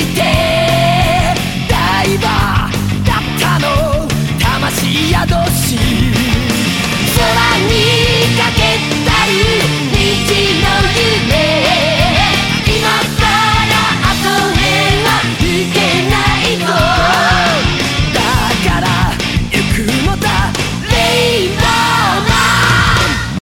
してダイバーだったの。魂宿